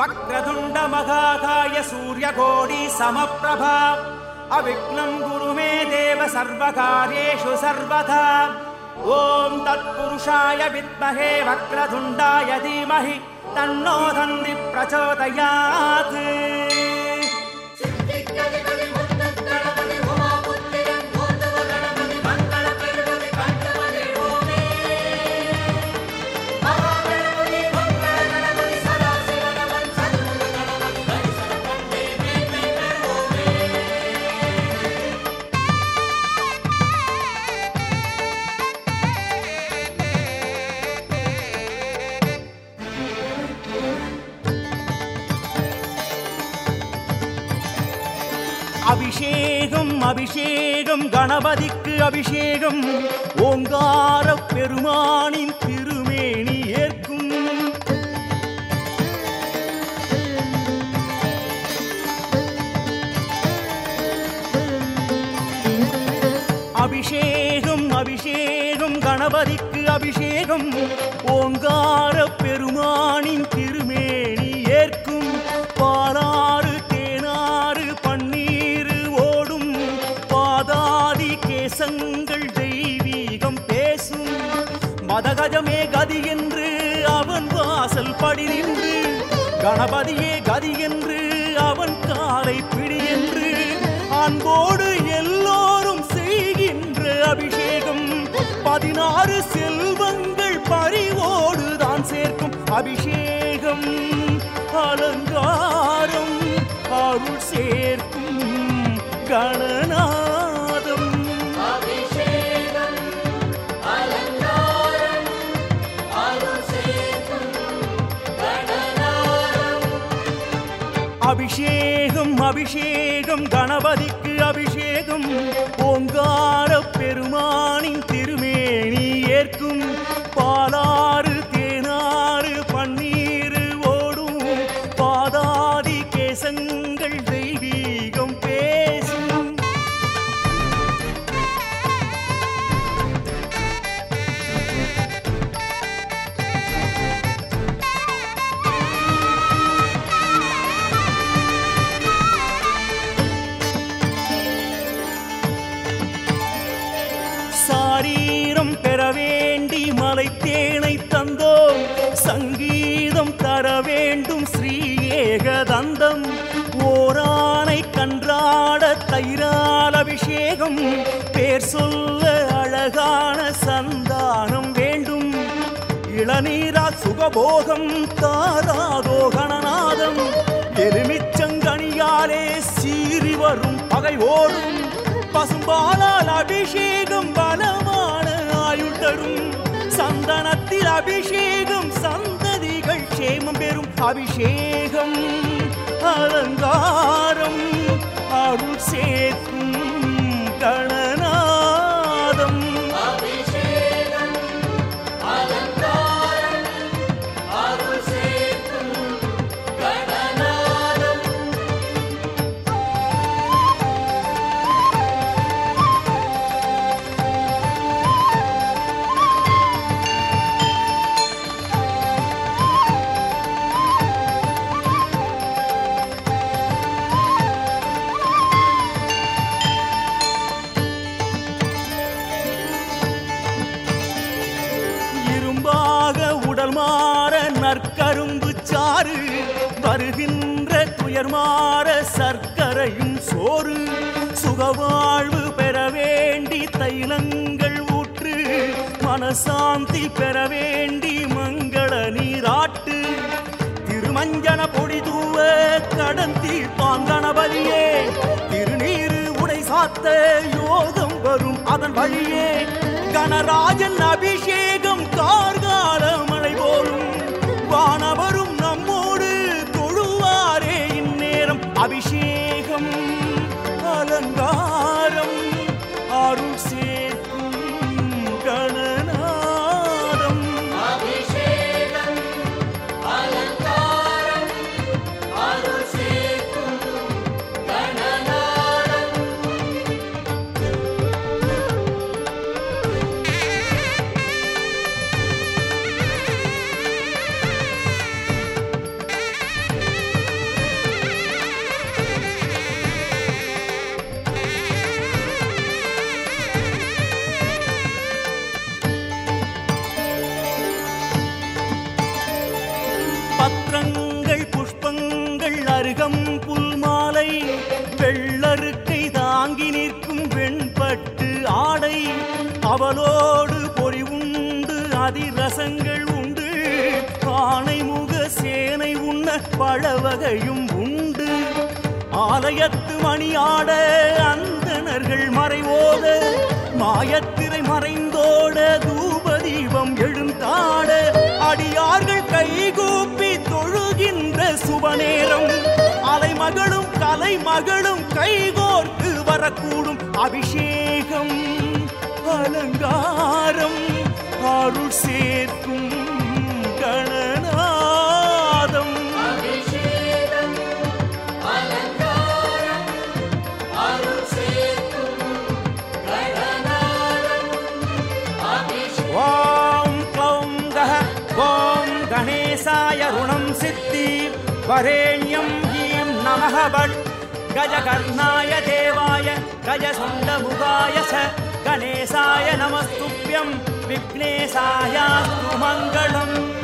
वक्रतुण्ड महाकाय सूर्यकोटि समप्रभा अविघ्नं गुरु मे देव सर्वकार्येषु सर्वथा। ॐ तत्पुरुषाय विद्महे वक्रतुण्डाय धीमहि तन्नो दन्ति प्रचोदयात् அபிஷேகம் அபிஷேகம் கணபதிக்கு அபிஷேகம் ஓங்கார பெருமானின் திருமேனி ஏற்கும். அபிஷேகம் அபிஷேகம் கணபதிக்கு அபிஷேகம் ஓங்கார பெருமானின் திரு கதகஜமே கதி என்று அவன் வாசல் படி நின்று. கணபதியே கதி என்று அவன் காலை பிடி என்று. அன்போடு எல்லோரும் செய்கின்ற அபிஷேகம். பதினாறு செல்வங்கள் பறிவோடு தான் சேர்க்கும் அபிஷேகம். அலங்காரம் அருள் சேர்க்கும் கண அபிஷேகம் அபிஷேகம் கணபதிக்கு அபிஷேகம். ஓங்கார பெருமானின் திருமேனி ஏற்கும் சாரீரம் பெற வேண்டி மலை தேனை தந்தோம். சங்கீதம் தர வேண்டும் ஸ்ரீ ஏகதந்தம். ஓரானை கன்றாட தைரால் அபிஷேகம். பேர் சொல்ல அழகான சந்தானம் வேண்டும். இளநீரா சுகபோகம் தாராதோ கணநாதம். எலுமிச்சங்கனியாலே சீறி வரும் பகை ஓடும் பசும்பாலால் அபிஷேகம் பலமான ஆயுள் தரும். சந்தனத்தில் அபிஷேகம் சந்ததிகள் க்ஷேமம் பெறும். அபிஷேகம் அலங்காரம் அருள் சே உடல் மாற நற்கரும்பு சாறு வருகின்ற துயர்மாற சர்க்கரையும் சோறு. சுகவாழ்வு பெற வேண்டி தைலங்கள் ஊற்று மனசாந்தி பெற வேண்டி மங்கள நீராட்டு. திருமஞ்சன பொடி தூவ பாந்தன வழியே திருநீரு உடை சாத்த யோகம் வரும் அதன் வழியே. கனராஜன் अभिषेक பட்டு ஆடை அவளோடு பொறி உண்டு அதிரசங்கள் உண்டு. ஆணை முக சேனை உண்ண பழவகையும் உண்டு. ஆலயத்து மணியாட அந்தணர்கள் மறைவோத மாயத்திரை மறைந்தோட தூபதீபம் எழுந்தாட. அடியார்கள் கைகூப்பி தொழுகின்ற சுபநேரம் அலைமகளும் கலைமகளும் கைகோர்த்து வரக்கூடும் அபிஷேகம் அலங்காரம் அருள் சேர்க்கும் கணநாதம். ஓம் க்ளௌம் கஹ ஓம் கணேசாய ருணம் சித்தி வரேண்யம் ஹீம் நமக பட் गजकर्णाय देवाय गज स गणेशाय नमस्तुभ्यं विघ्नेशायास्तु मङ्गलम्